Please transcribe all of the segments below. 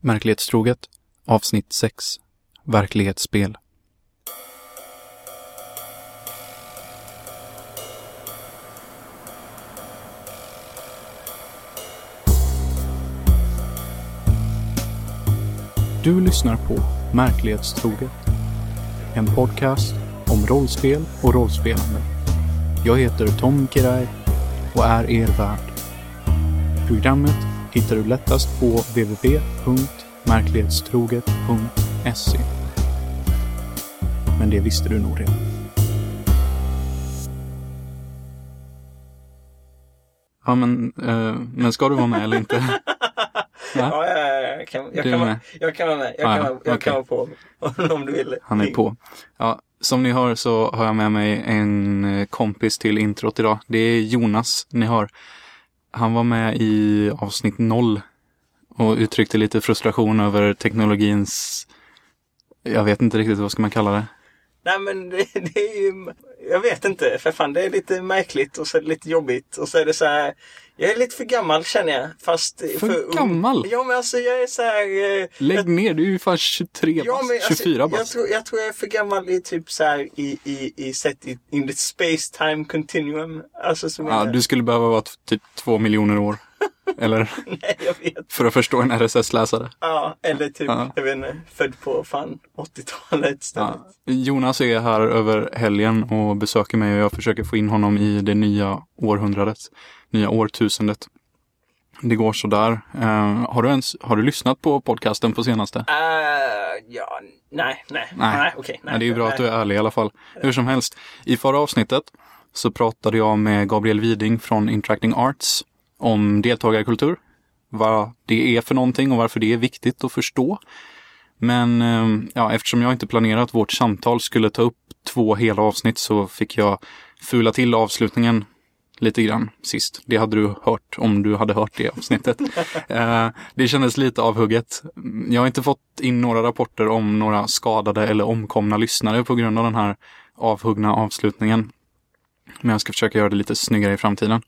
Märklighetstroget avsnitt 6 Verklighetsspel Du lyssnar på Märklighetstroget. En podcast om rollspel och rollspelande. Jag heter Tom Kiraj och är er värd. Programmet hittar du lättast på www.märklighetstroget.se. Men det visste du nog redan. Ja, men, eh, men ska du vara med eller inte? Ja, ja, ja, jag kan, jag kan, vara, med? jag kan vara med. Jag Ja, kan, ja, vara- jag okej. kan vara på om du vill. Han är på. Ja, som ni hör så har jag med mig en eh, kompis till introt idag. Det är Jonas ni hör. Han var med i avsnitt 0 och uttryckte lite frustration över teknologins jag vet inte riktigt vad ska man kalla det. Nej men det, det är ju, jag vet inte, för fan det är lite märkligt och så är det lite jobbigt och så är det så här. Jag är lite för gammal känner jag. Fast För gammal? Ja men alltså jag är så här. eh, Lägg jag, ner, du är ju fan 23 ja, men alltså, 24 jag, bast. tror, jag tror jag är för gammal i typ så här i, i, i sett i in the space time continuum. Alltså som Ja, jag, du skulle behöva vara typ två miljoner år. Eller nej jag vet. för att förstå en RSS-läsare. Ja, eller typ, Ja. jag vet inte, född på fan 80-talet istället. Ja. Jonas är här över helgen och besöker mig och jag försöker få in honom i det nya århundradet, nya årtusendet. Det går sådär. Uh, har, du ens, har du lyssnat på podcasten på senaste? Uh, ja, nej, nej, Nej. nej, okej. nej, Nej, det är ju bra nej. att du är ärlig i alla fall. Hur som helst, i förra avsnittet så pratade jag med Gabriel Widing från Interacting Arts om deltagarkultur. Vad det är för någonting och varför det är viktigt att förstå. Men eh, ja, eftersom jag inte planerat att vårt samtal skulle ta upp två hela avsnitt så fick jag fula till avslutningen lite grann sist. Det hade du hört om du hade hört det avsnittet. Eh, det kändes lite avhugget. Jag har inte fått in några rapporter om några skadade eller omkomna lyssnare på grund av den här avhuggna avslutningen. Men jag ska försöka göra det lite snyggare i framtiden.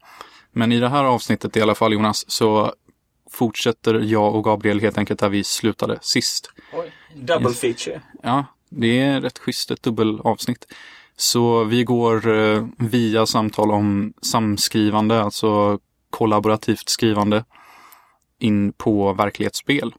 Men i det här avsnittet i alla fall Jonas så fortsätter jag och Gabriel helt enkelt där vi slutade sist. Oj, double feature. Ja, det är rätt schysst, ett dubbelavsnitt. Så vi går eh, via samtal om samskrivande, alltså kollaborativt skrivande, in på verklighetsspel.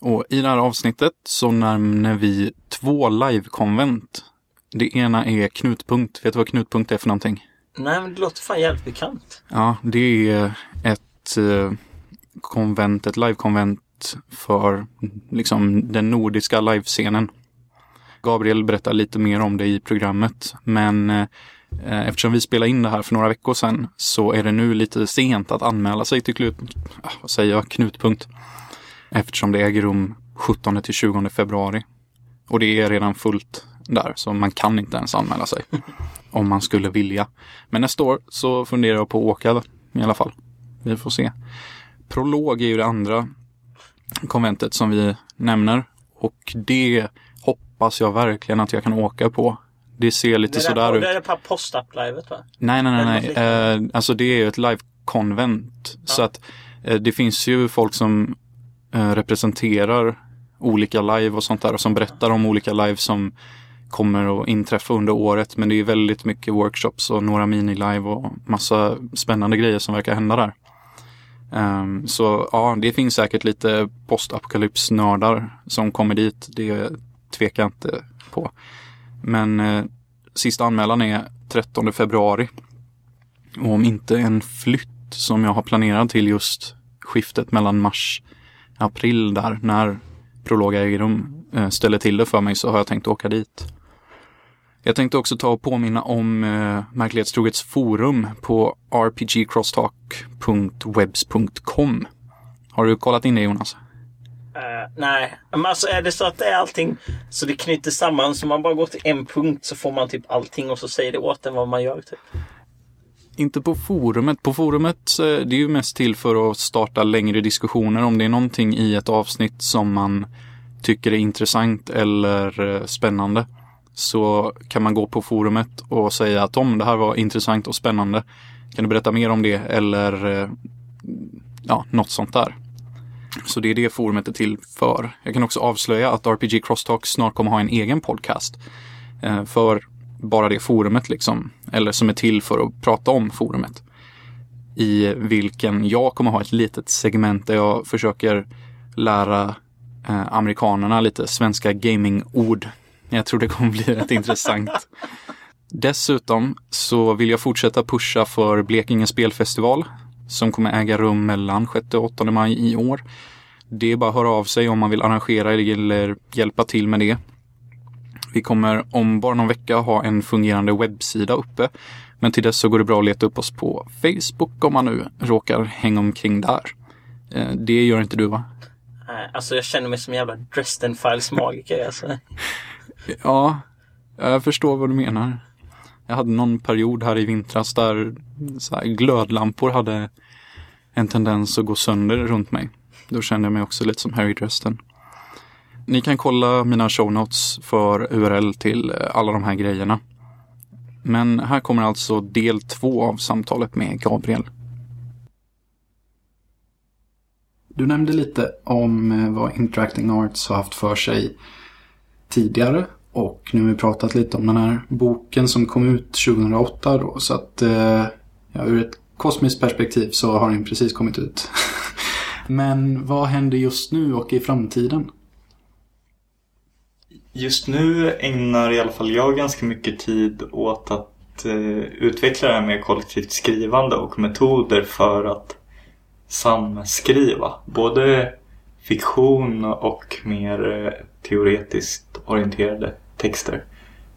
Och i det här avsnittet så nämner vi två live-konvent. Det ena är Knutpunkt. Vet du vad Knutpunkt är för någonting? Nej, men det låter fan jävligt bekant. Ja, det är ett eh, konvent, ett livekonvent för liksom den nordiska livescenen. Gabriel berättar lite mer om det i programmet, men eh, eftersom vi spelade in det här för några veckor sedan så är det nu lite sent att anmäla sig till klut, ah, vad säger jag, knutpunkt. Eftersom det äger rum 17 till 20 februari. Och det är redan fullt där, så man kan inte ens anmäla sig. om man skulle vilja. Men nästa år så funderar jag på att åka i alla fall. Vi får se. Prolog är ju det andra konventet som vi nämner. Och det hoppas jag verkligen att jag kan åka på. Det ser lite det sådär där, ut. Det är på post-up-livet va? Nej, nej, nej, nej. Eh, alltså det är ju ett live-konvent. Så att eh, det finns ju folk som eh, representerar olika live och sånt där och som berättar om olika live som kommer att inträffa under året. Men det är väldigt mycket workshops och några mini-live och massa spännande grejer som verkar hända där. Um, så ja, det finns säkert lite postapokalypsnördar som kommer dit. Det tvekar jag inte på. Men eh, sista anmälan är 13 februari. Och om inte en flytt som jag har planerat till just skiftet mellan mars och april där när Prologa äger rum eh, ställer till det för mig så har jag tänkt åka dit. Jag tänkte också ta och påminna om eh, Märklighetstrogets forum på rpgcrosstalk.webs.com. Har du kollat in det Jonas? Eh, nej, men alltså är det så att det är allting så det knyter samman så man bara går till en punkt så får man typ allting och så säger det åt en vad man gör typ. Inte på forumet. På forumet det är ju mest till för att starta längre diskussioner om det är någonting i ett avsnitt som man tycker är intressant eller eh, spännande. Så kan man gå på forumet och säga att om det här var intressant och spännande. Kan du berätta mer om det eller eh, ja, något sånt där. Så det är det forumet är till för. Jag kan också avslöja att RPG Crosstalk snart kommer ha en egen podcast. Eh, för bara det forumet liksom. Eller som är till för att prata om forumet. I vilken jag kommer ha ett litet segment där jag försöker lära eh, amerikanerna lite svenska gamingord. Jag tror det kommer bli rätt intressant. Dessutom så vill jag fortsätta pusha för Blekinge spelfestival som kommer äga rum mellan 6 och 8 maj i år. Det är bara att höra av sig om man vill arrangera eller hjälpa till med det. Vi kommer om bara någon vecka ha en fungerande webbsida uppe. Men till dess så går det bra att leta upp oss på Facebook om man nu råkar hänga omkring där. Eh, det gör inte du va? Alltså jag känner mig som en jävla Dresden Files magiker alltså. Ja, jag förstår vad du menar. Jag hade någon period här i vintras där glödlampor hade en tendens att gå sönder runt mig. Då kände jag mig också lite som Harry Dresden. Ni kan kolla mina show notes för URL till eh, alla de här grejerna. Men här kommer alltså del två av samtalet med Gabriel. Du nämnde lite om eh, vad Interacting Arts har haft för sig tidigare och nu har vi pratat lite om den här boken som kom ut 2008 då. Så att eh, ja, ur ett kosmiskt perspektiv så har den precis kommit ut. Men vad händer just nu och i framtiden? Just nu ägnar i alla fall jag ganska mycket tid åt att eh, utveckla det här med kollektivt skrivande och metoder för att samskriva. Både fiktion och mer eh, teoretiskt orienterade texter.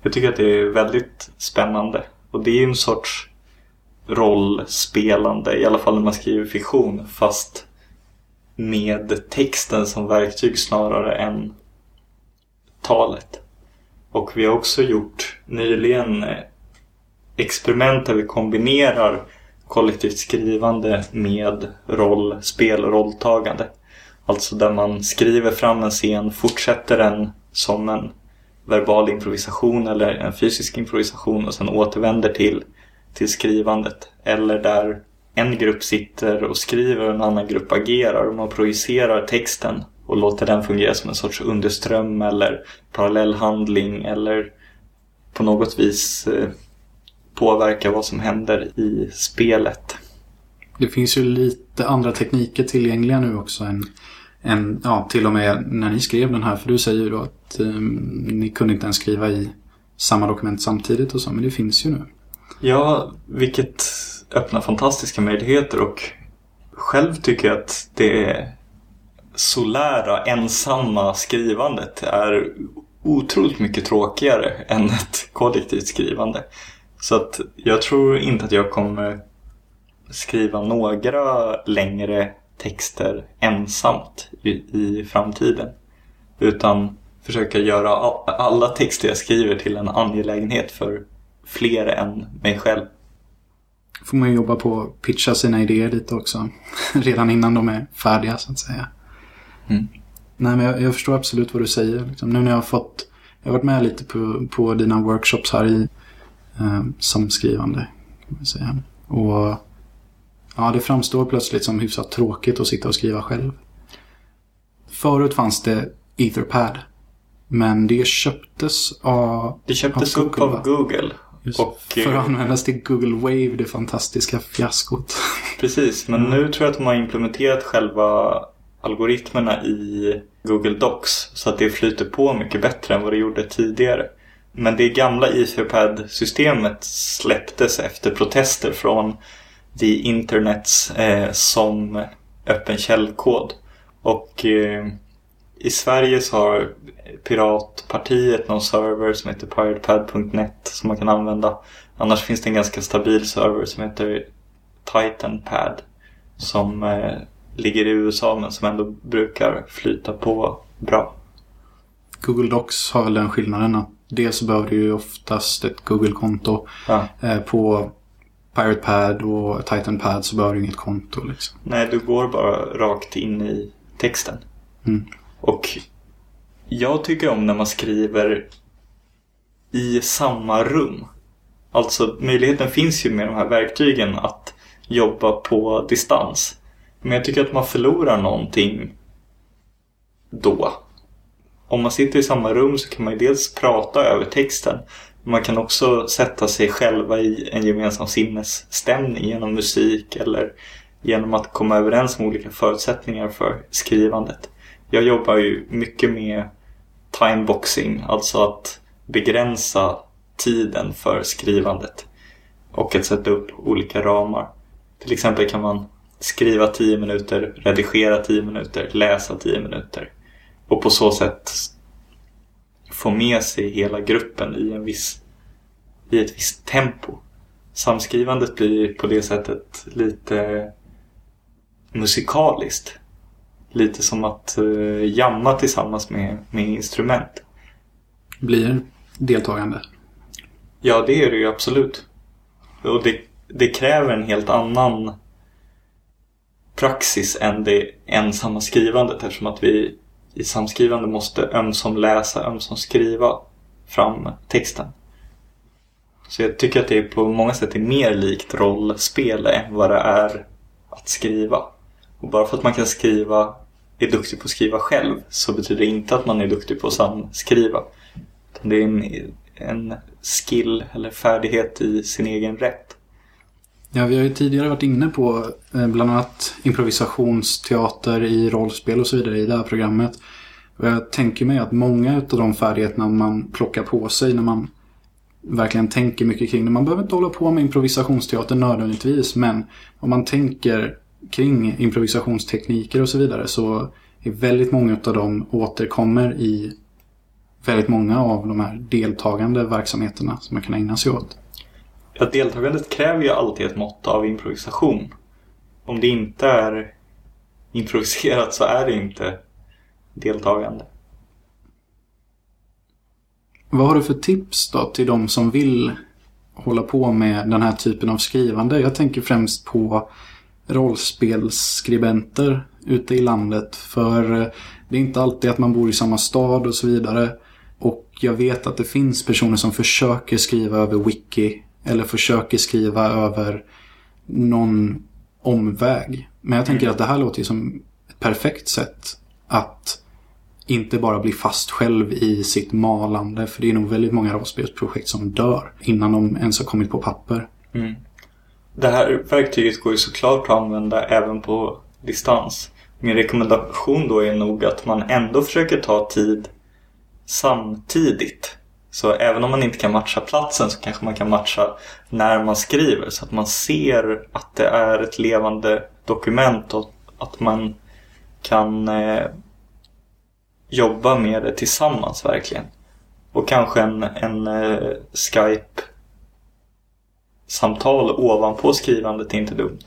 Jag tycker att det är väldigt spännande. Och det är ju en sorts rollspelande, i alla fall när man skriver fiktion, fast med texten som verktyg snarare än talet. Och vi har också gjort nyligen eh, experiment där vi kombinerar kollektivt skrivande med rollspel och rolltagande. Alltså där man skriver fram en scen, fortsätter den som en verbal improvisation eller en fysisk improvisation och sen återvänder till, till skrivandet. Eller där en grupp sitter och skriver och en annan grupp agerar och man projicerar texten och låter den fungera som en sorts underström eller parallellhandling eller på något vis eh, påverka vad som händer i spelet. Det finns ju lite andra tekniker tillgängliga nu också än, än ja, till och med när ni skrev den här. För du säger ju då att eh, ni kunde inte ens skriva i samma dokument samtidigt och så, men det finns ju nu. Ja, vilket öppnar fantastiska möjligheter och själv tycker jag att det solära, ensamma skrivandet är otroligt mycket tråkigare än ett kollektivt skrivande. Så att jag tror inte att jag kommer skriva några längre texter ensamt i, i framtiden. Utan försöka göra alla texter jag skriver till en angelägenhet för fler än mig själv. får man jobba på att pitcha sina idéer lite också. Redan innan de är färdiga så att säga. Mm. Nej men jag, jag, förstår absolut vad du säger. Liksom, nu när jag har fått jag har varit med lite på, på dina workshops här i eh, som skrivande. Kan man säga. Och ja, det framstår plötsligt som hyfsat tråkigt att sitta och skriva själv. Förut fanns det Etherpad. Men det köptes av Det köptes av Google, upp av Google. Och, för att användas till Google Wave, det fantastiska fiaskot. Precis, men nu tror jag att de har implementerat själva algoritmerna i Google Docs så att det flyter på mycket bättre än vad det gjorde tidigare. Men det gamla Etherpad-systemet släpptes efter protester från The Internets eh, som öppen källkod. Och eh, i Sverige så har Piratpartiet någon server som heter piratepad.net som man kan använda. Annars finns det en ganska stabil server som heter Titanpad som eh, ligger i USA men som ändå brukar flyta på bra. Google Docs har väl den skillnaden att dels behöver du ju oftast ett Google-konto. Ja. Eh, på PiratePad och TitanPad så behöver du inget konto. Liksom. Nej, du går bara rakt in i texten. Mm. Och jag tycker om när man skriver i samma rum. Alltså möjligheten finns ju med de här verktygen att jobba på distans. Men jag tycker att man förlorar någonting då. Om man sitter i samma rum så kan man ju dels prata över texten. Man kan också sätta sig själva i en gemensam sinnesstämning genom musik eller genom att komma överens om olika förutsättningar för skrivandet. Jag jobbar ju mycket med timeboxing, alltså att begränsa tiden för skrivandet och att sätta upp olika ramar. Till exempel kan man skriva 10 minuter, redigera 10 minuter, läsa 10 minuter och på så sätt få med sig hela gruppen i, en viss, i ett visst tempo. Samskrivandet blir på det sättet lite musikaliskt. Lite som att uh, jamma tillsammans med, med instrument. Blir deltagande? Ja, det är det ju absolut. Och det, det kräver en helt annan praxis än det ensamma skrivandet eftersom att vi i samskrivande måste ömsom läsa, ömsom skriva fram texten. Så jag tycker att det på många sätt är mer likt rollspel än vad det är att skriva. Och bara för att man kan skriva, är duktig på att skriva själv så betyder det inte att man är duktig på att samskriva. Det är en, en skill eller färdighet i sin egen rätt. Ja, vi har ju tidigare varit inne på eh, bland annat improvisationsteater i rollspel och så vidare i det här programmet. Och jag tänker mig att många av de färdigheterna man plockar på sig när man verkligen tänker mycket kring det. Man behöver inte hålla på med improvisationsteater nödvändigtvis men om man tänker kring improvisationstekniker och så vidare så är väldigt många av dem återkommer i väldigt många av de här deltagande verksamheterna som man kan ägna sig åt. Ja, deltagandet kräver ju alltid ett mått av improvisation. Om det inte är improviserat så är det inte deltagande. Vad har du för tips då till de som vill hålla på med den här typen av skrivande? Jag tänker främst på rollspelsskribenter ute i landet. För eh, det är inte alltid att man bor i samma stad och så vidare. Och jag vet att det finns personer som försöker skriva över wiki eller försöker skriva över någon omväg. Men jag tänker mm. att det här låter ju som ett perfekt sätt att inte bara bli fast själv i sitt malande. För det är nog väldigt många rollspelsprojekt som dör innan de ens har kommit på papper. Mm. Det här verktyget går ju såklart att använda även på distans. Min rekommendation då är nog att man ändå försöker ta tid samtidigt. Så även om man inte kan matcha platsen så kanske man kan matcha när man skriver så att man ser att det är ett levande dokument och att man kan eh, jobba med det tillsammans verkligen. Och kanske en, en eh, Skype-samtal ovanpå skrivandet är inte dumt.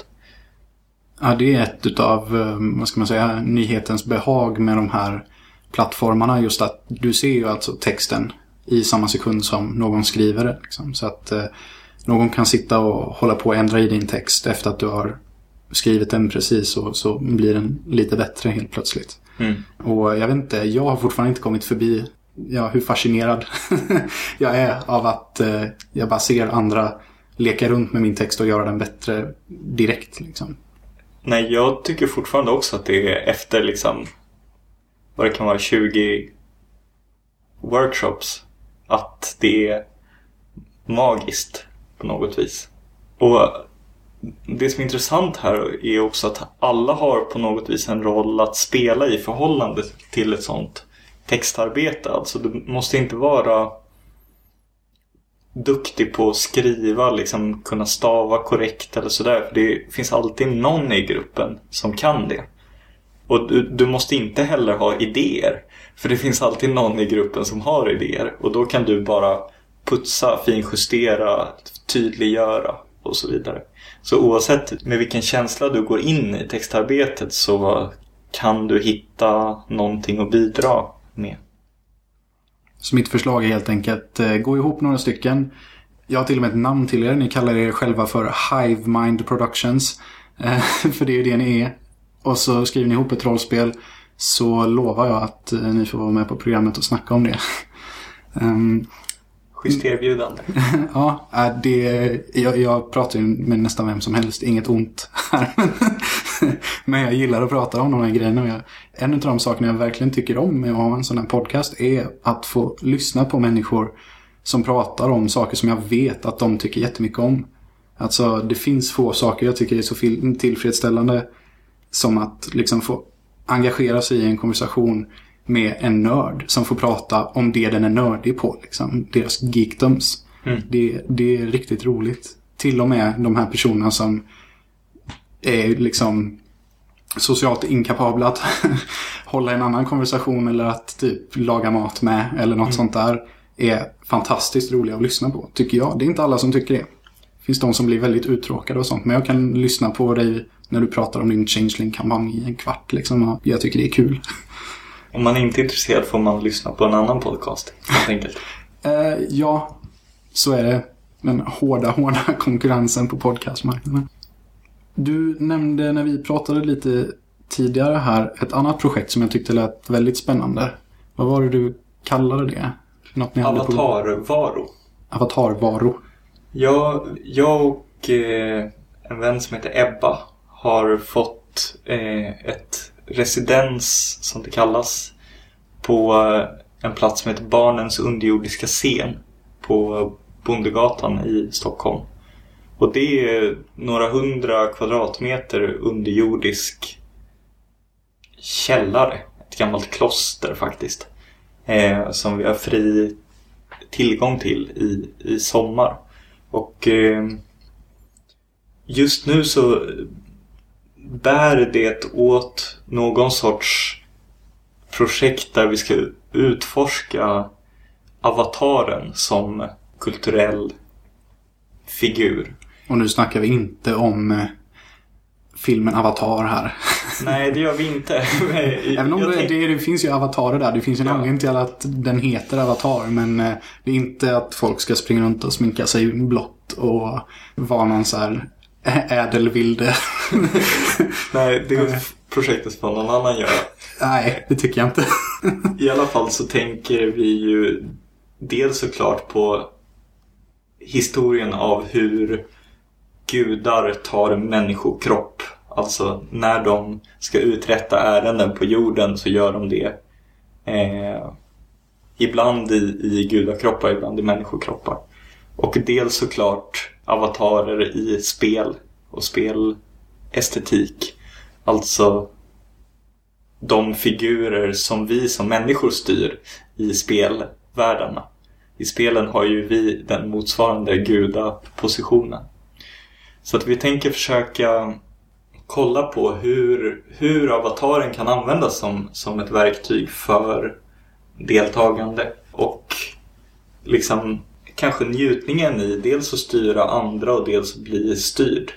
Ja, det är ett utav, eh, vad ska man säga, nyhetens behag med de här plattformarna. Just att du ser ju alltså texten i samma sekund som någon skriver det. Liksom. Så att eh, någon kan sitta och hålla på och ändra i din text efter att du har skrivit den precis och så blir den lite bättre helt plötsligt. Mm. Och jag vet inte, jag har fortfarande inte kommit förbi ja, hur fascinerad jag är av att eh, jag bara ser andra leka runt med min text och göra den bättre direkt. Liksom. Nej, jag tycker fortfarande också att det är efter liksom vad det kan vara 20 workshops att det är magiskt på något vis. Och det som är intressant här är också att alla har på något vis en roll att spela i förhållande till ett sånt textarbete. Alltså du måste inte vara duktig på att skriva, liksom kunna stava korrekt eller sådär. För det finns alltid någon i gruppen som kan det. Och du, du, måste inte heller ha idéer. För det finns alltid någon i gruppen som har idéer. Och då kan du bara putsa, finjustera, tydliggöra och så vidare. Så oavsett med vilken känsla du går in i textarbetet så kan du hitta någonting att bidra med. Så mitt förslag är helt enkelt eh, gå ihop några stycken. Jag har till och med ett namn till er. Ni kallar er själva för Hive Mind Productions. Eh, för det är ju det ni är. Och så skriver ni ihop ett rollspel. Så lovar jag att eh, ni får vara med på programmet och snacka om det. um, Schysst erbjudande. ja, det, jag, jag pratar ju med nästan vem som helst. Inget ont här. Men jag gillar att prata om de här grejerna. Och jag, en av de sakerna jag verkligen tycker om med att ha en sån här podcast är att få lyssna på människor som pratar om saker som jag vet att de tycker jättemycket om. Alltså det finns få saker jag tycker är så tillfredsställande som att liksom få engagera sig i en konversation med en nörd som får prata om det den är nördig på. Liksom, deras geekdoms. Mm. Det, det är riktigt roligt. Till och med de här personerna som är liksom socialt inkapabla att hålla en annan konversation eller att typ laga mat med eller något mm. sånt där är fantastiskt roliga att lyssna på, tycker jag. Det är inte alla som tycker det. Det finns de som blir väldigt uttråkade och sånt, men jag kan lyssna på dig när du pratar om din Changeling-kampanj i en kvart liksom. Jag tycker det är kul. Om man är inte är intresserad får man lyssna på en annan podcast, helt enkelt. uh, ja, så är det. Den hårda, hårda konkurrensen på podcastmarknaden. Du nämnde när vi pratade lite tidigare här ett annat projekt som jag tyckte lät väldigt spännande. Vad var det du kallade det? Något Avatarvaro. Avatarvaro. Ja, jag och eh, en vän som heter Ebba har fått eh, ett residens, som det kallas, på eh, en plats som heter Barnens underjordiska scen på Bondegatan i Stockholm. Och det är några hundra kvadratmeter underjordisk källare. Ett gammalt kloster faktiskt. Eh, som vi har fri tillgång till i, i sommar. Och eh, just nu så bär det åt någon sorts projekt där vi ska utforska avataren som kulturell figur. Och nu snackar vi inte om eh, filmen Avatar här. Nej, det gör vi inte. Även om det, det, det, finns ju avatarer där. Det finns en ja. anledning till att den heter Avatar. Men eh, det är inte att folk ska springa runt och sminka sig blått och vara någon så här ädelvilde. Nej, det projektet får någon annan göra. Nej, det tycker jag inte. I alla fall så tänker vi ju dels såklart på historien av hur gudar tar människokropp. Alltså när de ska uträtta ärenden på jorden så gör de det eh, ibland i, i gudakroppar, ibland i människokroppar. Och dels såklart avatarer i spel och spelestetik. Alltså de figurer som vi som människor styr i spelvärldarna. I spelen har ju vi den motsvarande gudapositionen. Så att vi tänker försöka kolla på hur, hur avataren kan användas som, som ett verktyg för deltagande och liksom kanske njutningen i dels att styra andra och dels att bli styrd.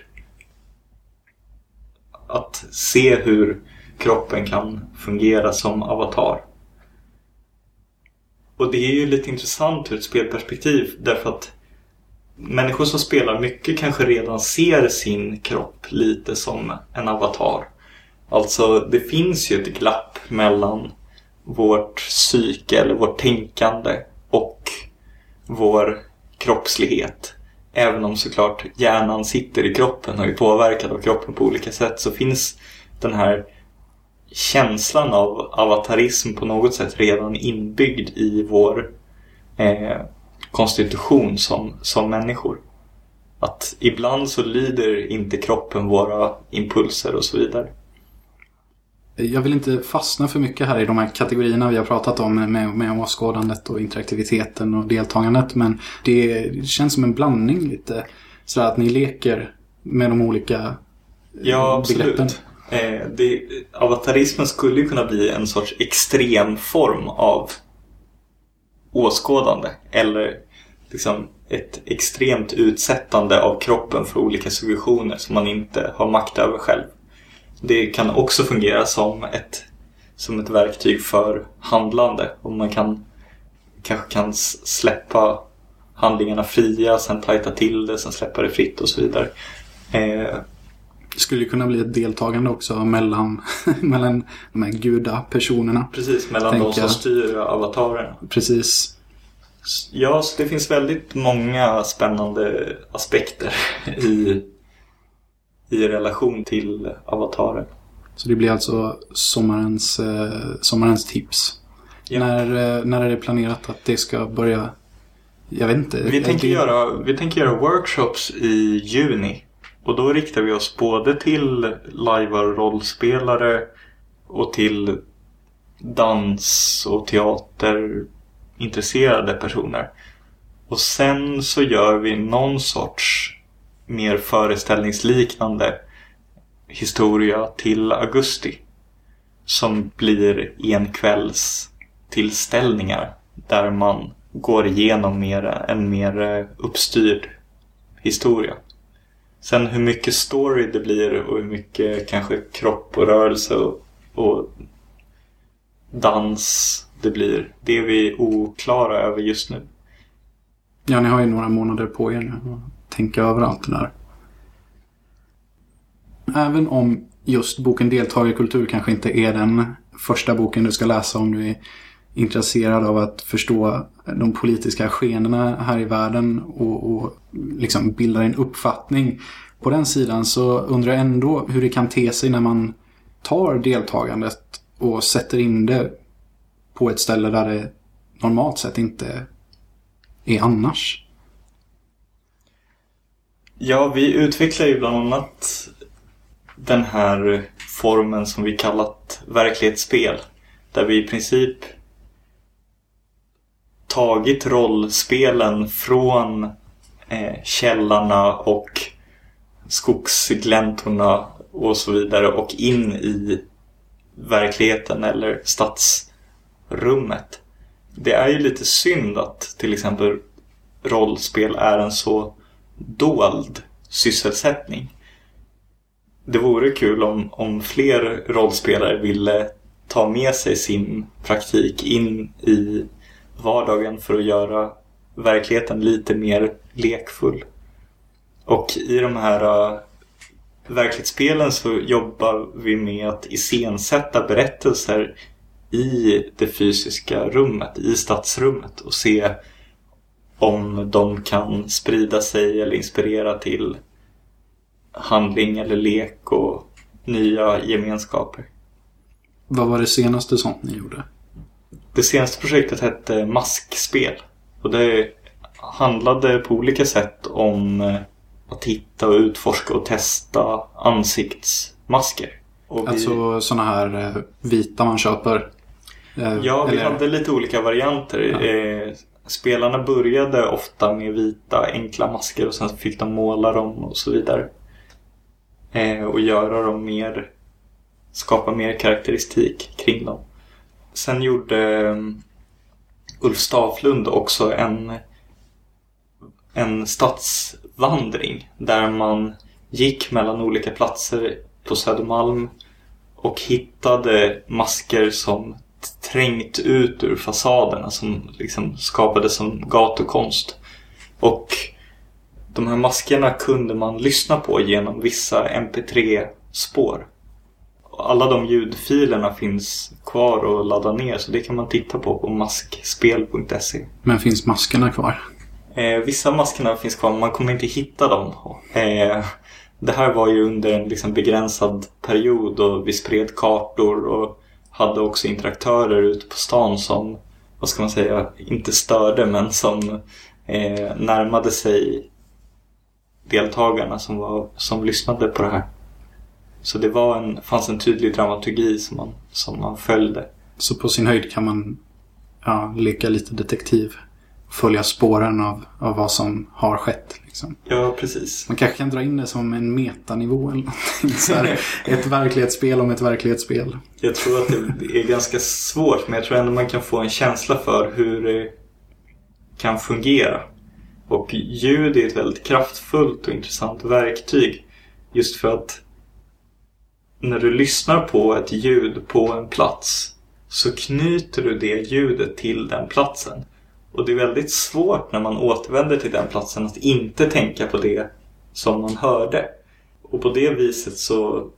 Att se hur kroppen kan fungera som avatar. Och det är ju lite intressant ur ett spelperspektiv därför att människor som spelar mycket kanske redan ser sin kropp lite som en avatar. Alltså det finns ju ett glapp mellan vårt psyke eller vårt tänkande och vår kroppslighet. Även om såklart hjärnan sitter i kroppen och är påverkad av kroppen på olika sätt så finns den här känslan av avatarism på något sätt redan inbyggd i vår eh, konstitution som, som människor. Att ibland så lyder inte kroppen våra impulser och så vidare. Jag vill inte fastna för mycket här i de här kategorierna vi har pratat om med, med åskådandet och interaktiviteten och deltagandet. Men det känns som en blandning lite. Så att ni leker med de olika eh, Ja, absolut. Begreppen. Eh, det, avatarismen skulle ju kunna bli en sorts extrem form av åskådande. Eller liksom ett extremt utsättande av kroppen för olika suggestioner som man inte har makt över själv. Det kan också fungera som ett, som ett verktyg för handlande. Och man kan, kanske kan släppa handlingarna fria, sen tajta till det, sen släppa det fritt och så vidare. Eh, det skulle kunna bli ett deltagande också mellan, mellan de här gudapersonerna. Precis, mellan de som styr avatarerna. Precis. Ja, så det finns väldigt många spännande aspekter i, i relation till avataren. Så det blir alltså sommarens, eh, sommarens tips. Ja. När, eh, när är det planerat att det ska börja? Jag vet inte. Vi tänker, det- göra, vi tänker göra workshops i juni. Och då riktar vi oss både till lajvar rollspelare och till dans och teaterintresserade personer. Och sen så gör vi någon sorts mer föreställningsliknande historia till augusti. Som blir enkvällstillställningar där man går igenom mer, en mer uppstyrd historia. Sen hur mycket story det blir och hur mycket kanske kropp och rörelse och, och dans det blir. Det är vi oklara över just nu. Ja, ni har ju några månader på er nu att tänka över allt det där. Även om just boken Deltagarkultur kanske inte är den första boken du ska läsa om du är intresserad av att förstå de politiska skeendena här i världen och, och liksom bilda en uppfattning. På den sidan så undrar jag ändå hur det kan te sig när man tar deltagandet och sätter in det på ett ställe där det normalt sett inte är annars. Ja, vi utvecklar ju bland annat den här formen som vi kallat verklighetsspel. Där vi i princip tagit rollspelen från eh, källarna och skogsgläntorna och så vidare och in i verkligheten eller stadsrummet. Det är ju lite synd att till exempel rollspel är en så dold sysselsättning. Det vore kul om, om fler rollspelare ville ta med sig sin praktik in i vardagen för att göra verkligheten lite mer lekfull. Och i de här uh, verklighetsspelen så jobbar vi med att iscensätta berättelser i det fysiska rummet, i stadsrummet och se om de kan sprida sig eller inspirera till handling eller lek och nya gemenskaper. Vad var det senaste sånt ni gjorde? Det senaste projektet hette Maskspel. Och det handlade på olika sätt om eh, att hitta och utforska och testa ansiktsmasker. Vi, Alltså sådana här eh, vita man köper. Eh, ja, vi eller- hade lite olika varianter. Ja. Spelarna började ofta med vita enkla masker och sen fick de måla dem och så vidare. Eh, och göra dem mer, skapa mer karaktäristik kring dem. Sen gjorde um, Ulf Staflund också en, en stadsvandring där man gick mellan olika platser på Södermalm och hittade masker som trängt ut ur fasaderna som liksom skapades som gatukonst. Och de här maskerna kunde man lyssna på genom vissa mp3-spår. Alla de ljudfilerna finns kvar att ladda ner så det kan man titta på på maskspel.se. Men finns maskerna kvar? Eh, vissa maskerna finns kvar men man kommer inte hitta dem. Eh, det här var ju under en liksom begränsad period och vi spred kartor och hade också interaktörer ute på stan som, vad ska man säga, inte störde men som eh, närmade sig deltagarna som, var, som lyssnade på det här. Så det var en, fanns en tydlig dramaturgi som man, som man följde. Så på sin höjd kan man ja, leka lite detektiv. Följa spåren av, av vad som har skett. Liksom. Ja, precis. Man kanske kan dra in det som en metanivå eller någonting. Så här, ett verklighetsspel om ett verklighetsspel. Jag tror att det är ganska svårt men jag tror ändå man kan få en känsla för hur det kan fungera. Och ljud är ett väldigt kraftfullt och intressant verktyg. Just för att när du lyssnar på ett ljud på en plats så knyter du det ljudet till den platsen. Och det är väldigt svårt när man återvänder till den platsen att inte tänka på det som man hörde. Och på det viset så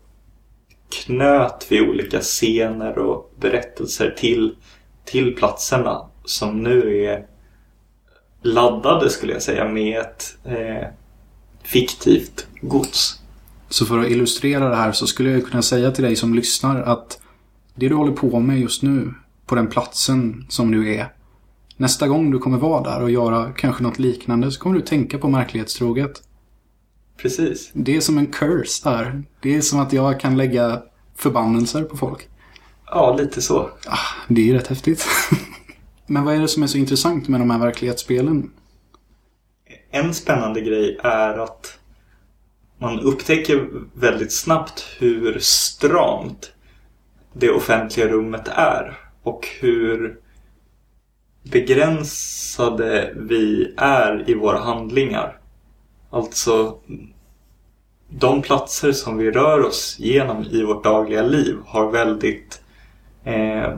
knöt vi olika scener och berättelser till, till platserna som nu är laddade skulle jag säga med ett eh, fiktivt gods. Så för att illustrera det här så skulle jag kunna säga till dig som lyssnar att det du håller på med just nu på den platsen som du är. Nästa gång du kommer vara där och göra kanske något liknande så kommer du tänka på märklighetstroget. Precis. Det är som en curse där. Det är som att jag kan lägga förbannelser på folk. Ja, lite så. Ah, det är rätt häftigt. Men vad är det som är så intressant med de här verklighetsspelen? En spännande grej är att man upptäcker väldigt snabbt hur stramt det offentliga rummet är och hur begränsade vi är i våra handlingar. Alltså, de platser som vi rör oss genom i vårt dagliga liv har väldigt eh,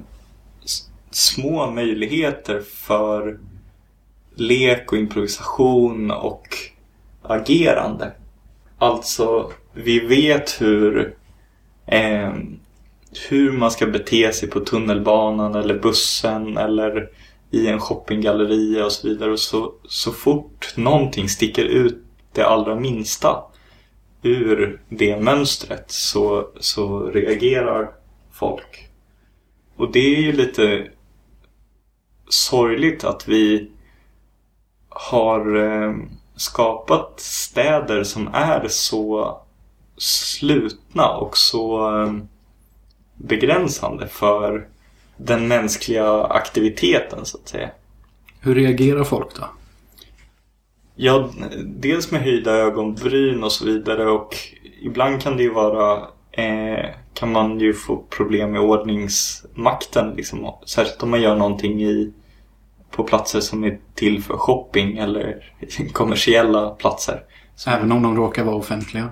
små möjligheter för lek och improvisation och agerande. Alltså, vi vet hur, eh, hur man ska bete sig på tunnelbanan eller bussen eller i en shoppinggalleria och så vidare. Och så, så fort någonting sticker ut det allra minsta ur det mönstret så, så reagerar folk. Och det är ju lite sorgligt att vi har eh, skapat städer som är så slutna och så eh, begränsande för den mänskliga aktiviteten så att säga. Hur reagerar folk då? Ja, dels med höjda ögonbryn och så vidare och ibland kan det ju vara eh, kan man ju få problem med ordningsmakten liksom. Särskilt om man gör någonting i på platser som är till för shopping eller kommersiella platser. Även om de råkar vara offentliga?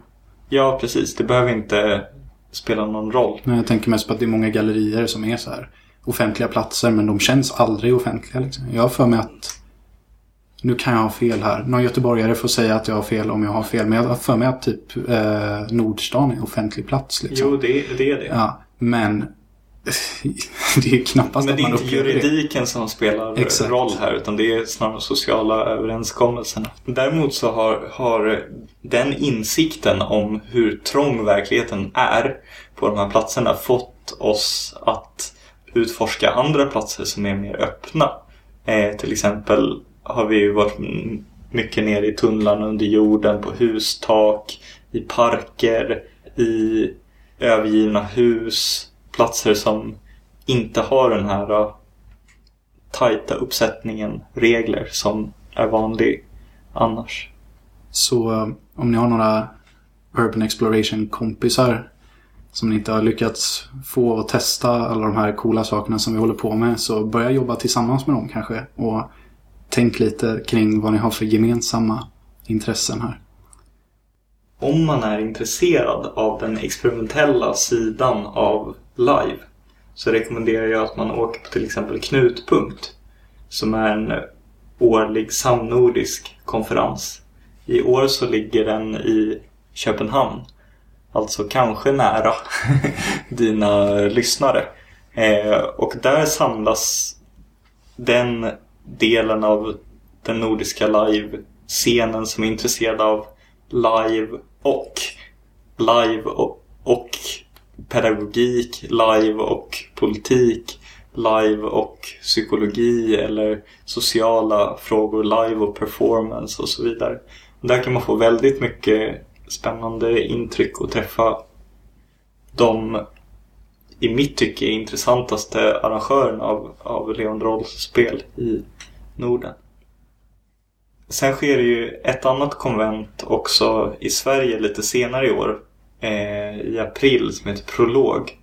Ja, precis. Det behöver inte spela någon roll. Nej, jag tänker mest på att det är många gallerier som är så här offentliga platser men de känns aldrig offentliga. Liksom. Jag har för mig att nu kan jag ha fel här. Någon göteborgare får säga att jag har fel om jag har fel. Men jag har för mig att typ eh, Nordstan är offentlig plats. Liksom. Jo, det, det är det. Ja, men det är knappast Men det är inte upplever det. juridiken som spelar Exakt. roll här utan det är snarare sociala överenskommelserna. Däremot så har, har den insikten om hur trång verkligheten är på de här platserna fått oss att utforska andra platser som är mer öppna. Eh, till exempel har vi ju varit mycket nere i tunnlarna under jorden, på hustak, i parker, i övergivna hus. Platser som inte har den här uh, tajta uppsättningen regler som är vanlig annars. Så um, om ni har några Urban Exploration-kompisar som ni inte har lyckats få att testa alla de här coola sakerna som vi håller på med så börja jobba tillsammans med dem kanske. Och tänk lite kring vad ni har för gemensamma intressen här. Om man är intresserad av den experimentella sidan av live så rekommenderar jag att man åker på till exempel Knutpunkt som är en årlig samnordisk konferens. I år så ligger den i Köpenhamn. Alltså kanske nära dina lyssnare. Eh, och där samlas den delen av den nordiska live-scenen som är intresserad av live och live och, och pedagogik, live och politik, live och psykologi eller sociala frågor, live och performance och så vidare. Där kan man få väldigt mycket spännande intryck att träffa de i mitt tycke intressantaste arrangörerna av, av Leon rollspel i Norden. Sen sker det ju ett annat konvent också i Sverige lite senare i år. Eh, I april som heter Prolog.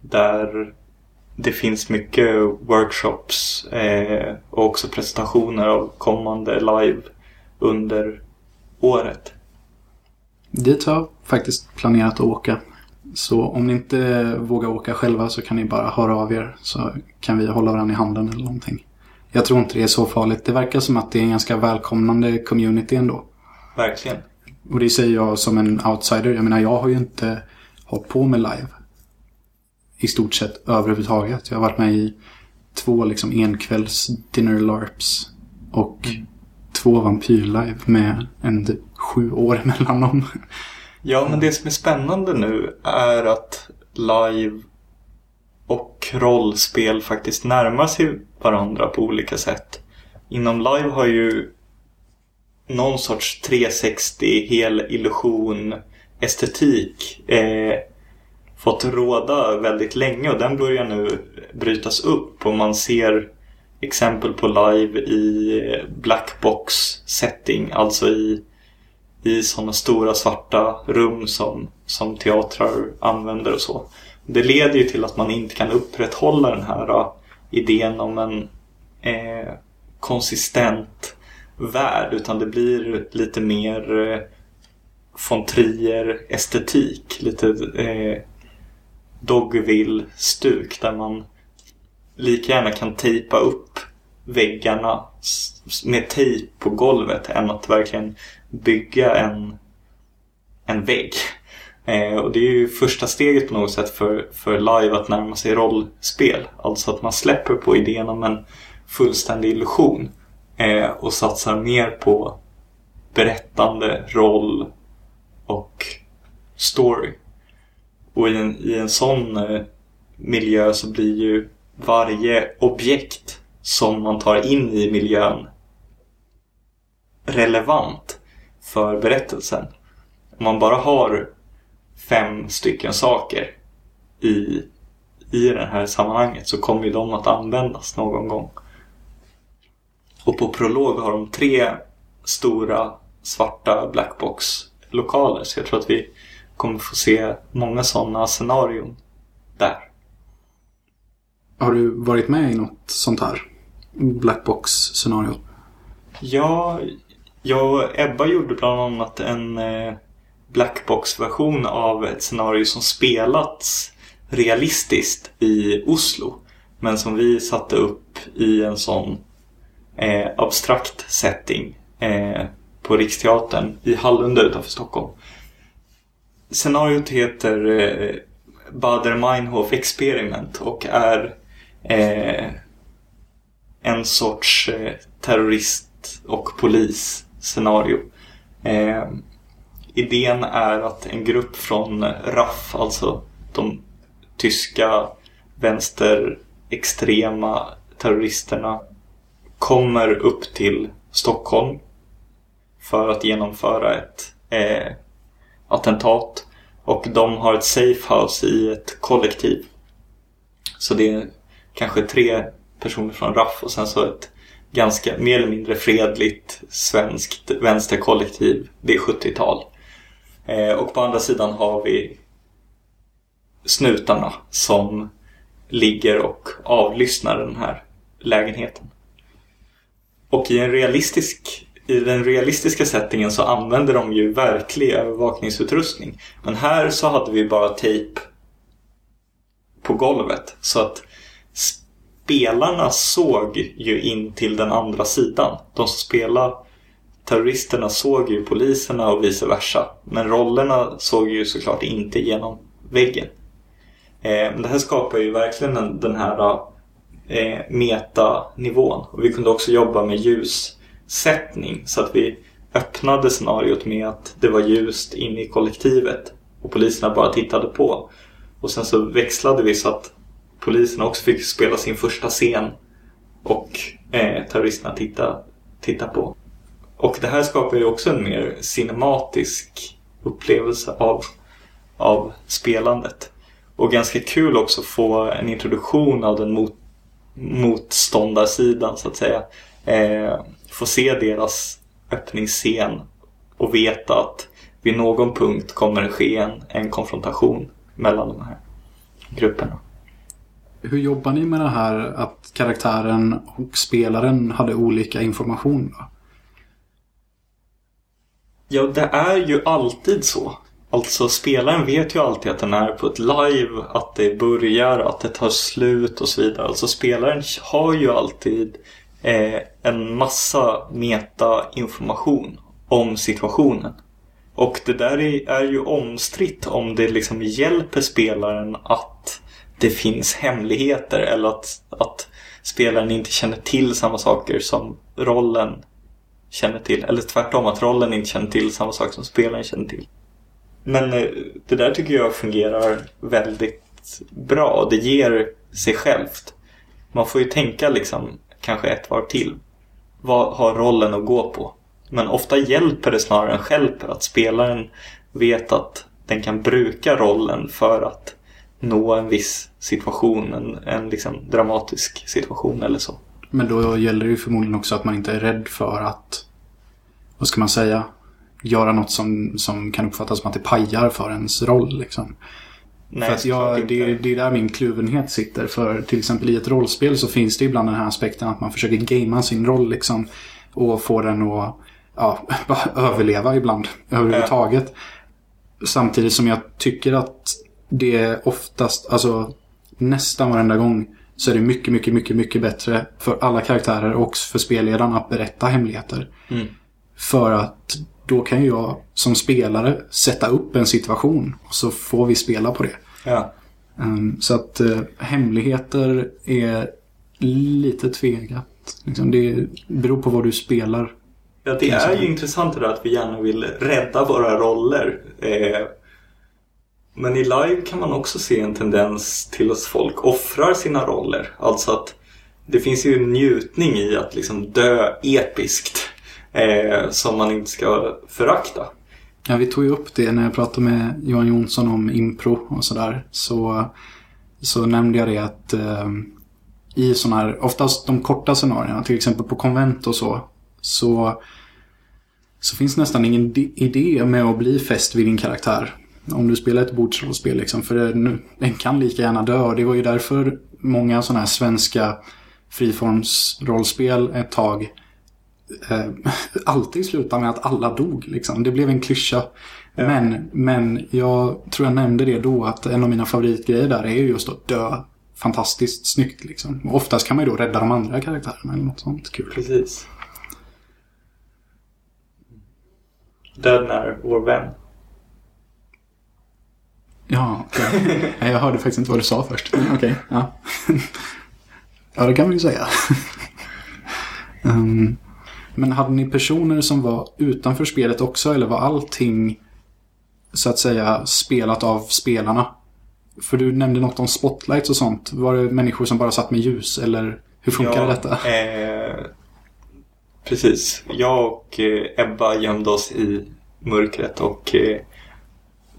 Där det finns mycket workshops eh, och också presentationer av kommande live under året. Dit har jag faktiskt planerat att åka. Så om ni inte vågar åka själva så kan ni bara höra av er så kan vi hålla varandra i handen eller någonting. Jag tror inte det är så farligt. Det verkar som att det är en ganska välkomnande community ändå. Verkligen. Och det säger jag som en outsider. Jag menar, jag har ju inte hållit på med live. I stort sett överhuvudtaget. Jag har varit med i två liksom enkvälls dinner larps. Och två vampyrlive med en typ sju år mellan dem. Ja, men det som är spännande nu är att live och rollspel faktiskt närmar sig varandra på olika sätt. Inom live har ju någon sorts 360 hel illusion estetik eh, fått råda väldigt länge och den börjar nu brytas upp och man ser exempel på live i eh, blackbox setting, alltså i, i sådana stora svarta rum som, som teatrar använder och så. Det leder ju till att man inte kan upprätthålla den här då, idén om en eh, konsistent värld utan det blir lite mer äh, eh, von Trier estetik. Lite eh, Dogville-stuk där man lika gärna kan tejpa upp väggarna med tejp på golvet än att verkligen bygga en, en vägg. Eh, och det är ju första steget på något sätt för, för live att närma sig rollspel. Alltså att man släpper på idén om en fullständig illusion eh, och satsar mer på berättande, roll och story. Och i en, i en sån eh, miljö så blir ju varje objekt som man tar in i miljön relevant för berättelsen. Om man bara har fem stycken saker i, i det här sammanhanget så kommer ju de att användas någon gång. Och på prolog har de tre stora svarta blackbox-lokaler så jag tror att vi kommer få se många sådana scenarion där. Har du varit med i något sånt här blackbox-scenario? Ja, jag och Ebba gjorde bland annat en eh, blackbox-version av ett scenario som spelats realistiskt i Oslo. Men som vi satte upp i en sån eh, abstrakt setting eh, på Riksteatern i Hallunda utanför Stockholm. Scenariot heter eh, Bader-Meinhof Experiment och är eh, en sorts eh, terrorist och polis scenario. Eh, idén är att en grupp från RAF, alltså de tyska vänsterextrema terroristerna kommer upp till Stockholm för att genomföra ett eh, attentat. Och de har ett safehouse i ett kollektiv. Så det är kanske tre personer från RAF och sen så ett ganska mer eller mindre fredligt svenskt vänsterkollektiv. Det är 70-tal. Eh, och på andra sidan har vi snutarna som ligger och avlyssnar den här lägenheten. Och i en realistisk i den realistiska settingen så använder de ju verklig övervakningsutrustning. Men här så hade vi bara tejp på golvet. Så att spelarna såg ju in till den andra sidan. De som spelade terroristerna såg ju poliserna och vice versa. Men rollerna såg ju såklart inte genom väggen. Eh, men det här skapar ju verkligen den här eh, metanivån. Och vi kunde också jobba med ljussättning så att vi öppnade scenariot med att det var ljust inne i kollektivet och poliserna bara tittade på. Och sen så växlade vi så att poliserna också fick spela sin första scen och eh, terroristerna titta, titta på. Och det här skapar ju också en mer cinematisk upplevelse av, av spelandet. Och ganska kul också att få en introduktion av den mot, motståndarsidan så att säga. Eh, få se deras öppningsscen och veta att vid någon punkt kommer det ske en, en konfrontation mellan de här grupperna. Hur jobbar ni med det här att karaktären och spelaren hade olika information? Då? Ja, det är ju alltid så. Alltså spelaren vet ju alltid att den är på ett live, att det börjar, att det tar slut och så vidare. Alltså spelaren har ju alltid eh, en massa meta-information om situationen. Och det där är, är ju omstritt om det liksom hjälper spelaren att det finns hemligheter eller att, att spelaren inte känner till samma saker som rollen känner till. Eller tvärtom, att rollen inte känner till samma saker som spelaren känner till. Men eh, det där tycker jag fungerar väldigt bra. Det ger sig självt. Man får ju tänka liksom kanske ett varv till. Vad har rollen att gå på? Men ofta hjälper det snarare än stjälper att spelaren vet att den kan bruka rollen för att nå en viss situation, en, en liksom dramatisk situation eller så. Men då gäller det ju förmodligen också att man inte är rädd för att, vad ska man säga, göra något som, som kan uppfattas som att det pajar för ens roll. Liksom. Nej, för att jag, det, inte. det är där min kluvenhet sitter. För till exempel i ett rollspel så finns det ibland den här aspekten att man försöker gamea sin roll liksom. Och få den att ja, överleva ibland överhuvudtaget. Samtidigt som jag tycker att det är oftast, alltså nästan varenda gång så är det mycket, mycket, mycket, mycket bättre för alla karaktärer och för spelledaren att berätta hemligheter. Mm. För att då kan jag som spelare sätta upp en situation och så får vi spela på det. Ja. Um, så att uh, hemligheter är lite tvegat. Liksom, det beror på vad du spelar. Ja, det är ju intressant det där att vi gärna vill rädda våra roller. Men i live kan man också se en tendens till att folk offrar sina roller. Alltså att det finns ju en njutning i att liksom dö episkt. Eh, som man inte ska förakta. Ja, vi tog ju upp det när jag pratade med Johan Jonsson om impro och sådär. Så, så nämnde jag det att eh, i sådana här, oftast de korta scenarierna, till exempel på konvent och så, så, så finns nästan ingen idé med att bli fäst vid din karaktär. Om du spelar ett bordsrollspel liksom, för den, den kan lika gärna dö. Och det var ju därför många sådana här svenska friformsrollspel ett tag eh, alltid slutade med att alla dog. Liksom. Det blev en klyscha. Men, men jag tror jag nämnde det då att en av mina favoritgrejer där är ju just att dö fantastiskt snyggt. Liksom. Och oftast kan man ju då rädda de andra karaktärerna eller något sånt kul. Precis. Döden är vår vän. Ja. Nej, jag hörde faktiskt inte vad du sa först. Men Okej, ja. ja, det kan man ju säga. Ehm, men hade ni personer som var utanför spelet också eller var allting så att säga spelat av spelarna? För du nämnde något om spotlights och sånt. Var det människor som bara satt med ljus eller hur funkar detta? Eh, precis. Jag och eh, Ebba gömde oss i mörkret och eh,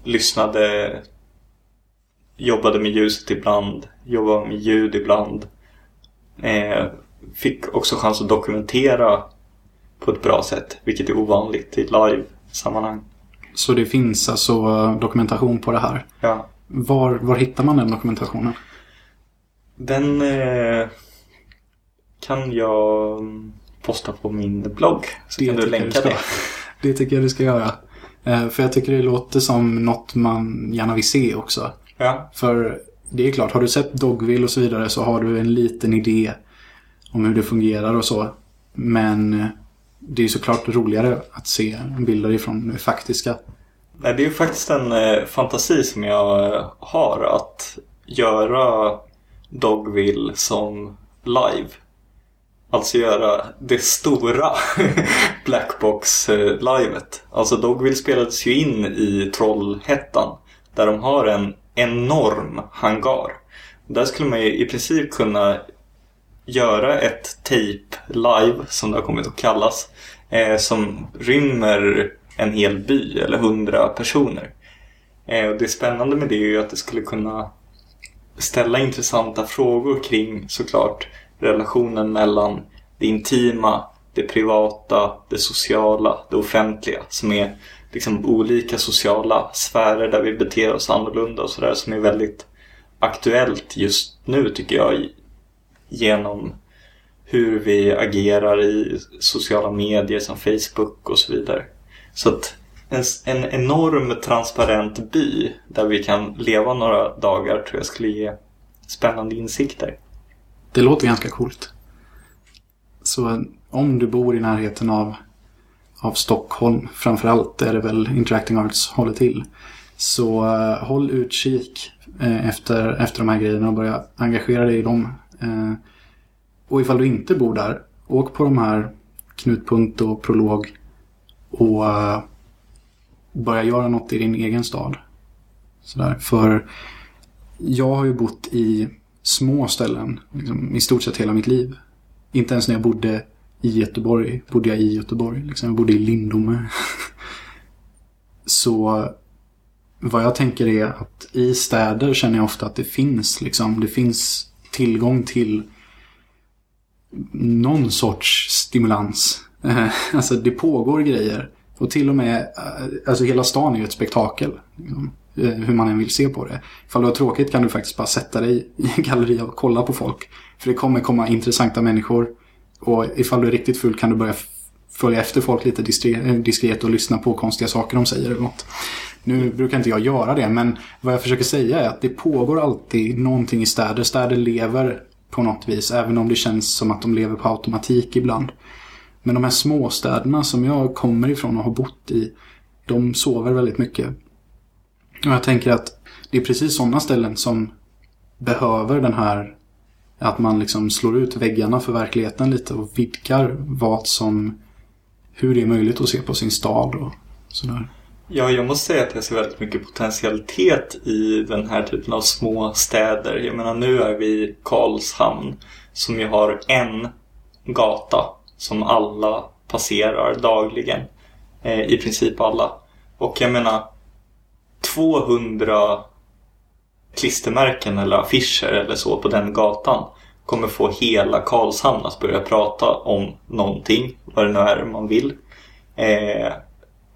lyssnade. Jobbade med ljuset ibland. Jobbade med ljud ibland. Eh, fick också chans att dokumentera på ett bra sätt. Vilket är ovanligt i live-sammanhang. Så det finns alltså dokumentation på det här. Ja. Var, var hittar man den dokumentationen? Den eh, kan jag posta på min blogg. Så Det kan du länka du det. Det tycker jag du ska göra. Eh, För jag tycker det låter som något man gärna vill se också. Ja, För det är klart, har du sett Dogville och så vidare så har du en liten idé om hur det fungerar och så. Men det är såklart roligare att se bilder ifrån det faktiska. Nej, det är ju faktiskt en eh, fantasi som jag eh, har att göra Dogville som live. Alltså göra det stora Blackbox-livet. Alltså Dogville spelades ju in i Trollhättan. Där de har en enorm hangar. Där skulle man ju i princip kunna göra ett tape live, som det har kommit att kallas. Eh, som rymmer en hel by eller hundra personer. Eh, och det spännande med det är ju att det skulle kunna ställa intressanta frågor kring såklart relationen mellan det intima, det privata, det sociala, det offentliga som är liksom olika sociala sfärer där vi beter oss annorlunda och sådär som är väldigt aktuellt just nu tycker jag genom hur vi agerar i sociala medier som Facebook och så vidare. Så att en, en enorm transparent by där vi kan leva några dagar tror jag skulle ge spännande insikter. Det låter ganska coolt. Så eh, om du bor i närheten av, av Stockholm, framförallt är det väl Interacting Arts håller till. Så uh, håll utkik uh, efter, efter de här grejerna och börja engagera dig i dem. Uh, och ifall du inte bor där, åk på de här Knutpunkt och Prolog och, uh, börja göra något i din egen stad. Sådär. För jag har ju bott i små ställen liksom, i stort sett hela mitt liv. Inte ens när jag bodde i Göteborg bodde jag i Göteborg. Liksom. Jag bodde i Lindome. Så vad jag tänker är att i städer känner jag ofta att det finns liksom, det finns tillgång till någon sorts stimulans. alltså det pågår grejer. Och till och med, eh, alltså hela stan är ju ett spektakel. Liksom, eh, hur man än vill se på det. Ifall du har tråkigt kan du faktiskt bara sätta dig i en galleria och kolla på folk. För det kommer komma intressanta människor. Och ifall du är riktigt full kan du börja följa efter folk lite eh, diskret och lyssna på konstiga saker de säger eller något. Nu brukar inte jag göra det, men vad jag försöker säga är att det pågår alltid någonting i städer. Städer lever på något vis, även om det känns som att de lever på automatik ibland. Men de här småstäderna som jag kommer ifrån och har bott i, de sover väldigt mycket. Och jag tänker att det är precis sådana ställen som behöver den här att man liksom slår ut väggarna för verkligheten lite och vidgar vad som hur det är möjligt att se på sin stad och sådär. Ja, jag måste säga att jag ser väldigt mycket potentialitet i den här typen av små städer. Jag menar, nu är vi i Karlshamn som ju har en gata som alla passerar dagligen. Eh, I princip alla. Och jag menar, 200 klistermärken eller affischer eller så på den gatan kommer få hela Karlshamn att börja prata om någonting, vad det nu är man vill. Eh,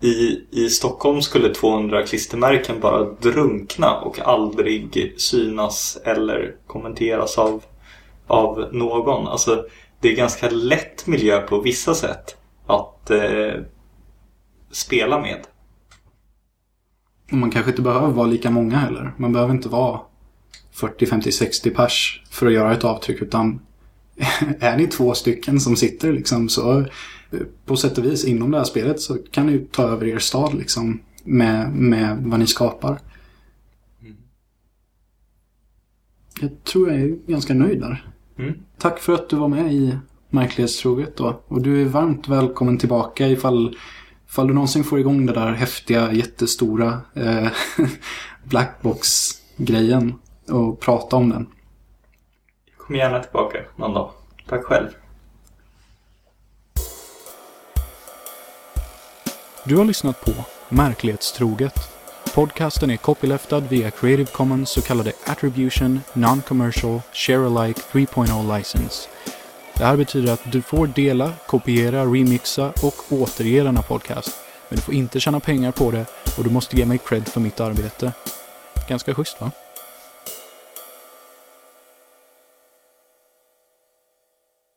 i, I Stockholm skulle 200 klistermärken bara drunkna och aldrig synas eller kommenteras av, av någon. Alltså, det är ganska lätt miljö på vissa sätt att eh, spela med. Man kanske inte behöver vara lika många heller. Man behöver inte vara 40, 50, 60 pers för att göra ett avtryck utan är ni två stycken som sitter liksom så på sätt och vis inom det här spelet så kan ni ta över er stad liksom med, med vad ni skapar. Mm. Jag tror jag är ganska nöjd där. Mm. Tack för att du var med i Märklighetstroget då. Och du är varmt välkommen tillbaka ifall, ifall du någonsin får igång det där häftiga, jättestora eh, Blackbox-grejen och prata om den. Jag kommer gärna tillbaka någon dag. Tack själv. Du har lyssnat på Märklighetstroget. Podcasten är copyleftad via Creative Commons så kallade Attribution Non-Commercial Share-alike 3.0 License. Det här betyder att du får dela, kopiera, remixa och återge denna podcast. Men du får inte tjäna pengar på det och du måste ge mig cred för mitt arbete. Ganska schysst va?